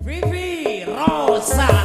Vivi Rosa.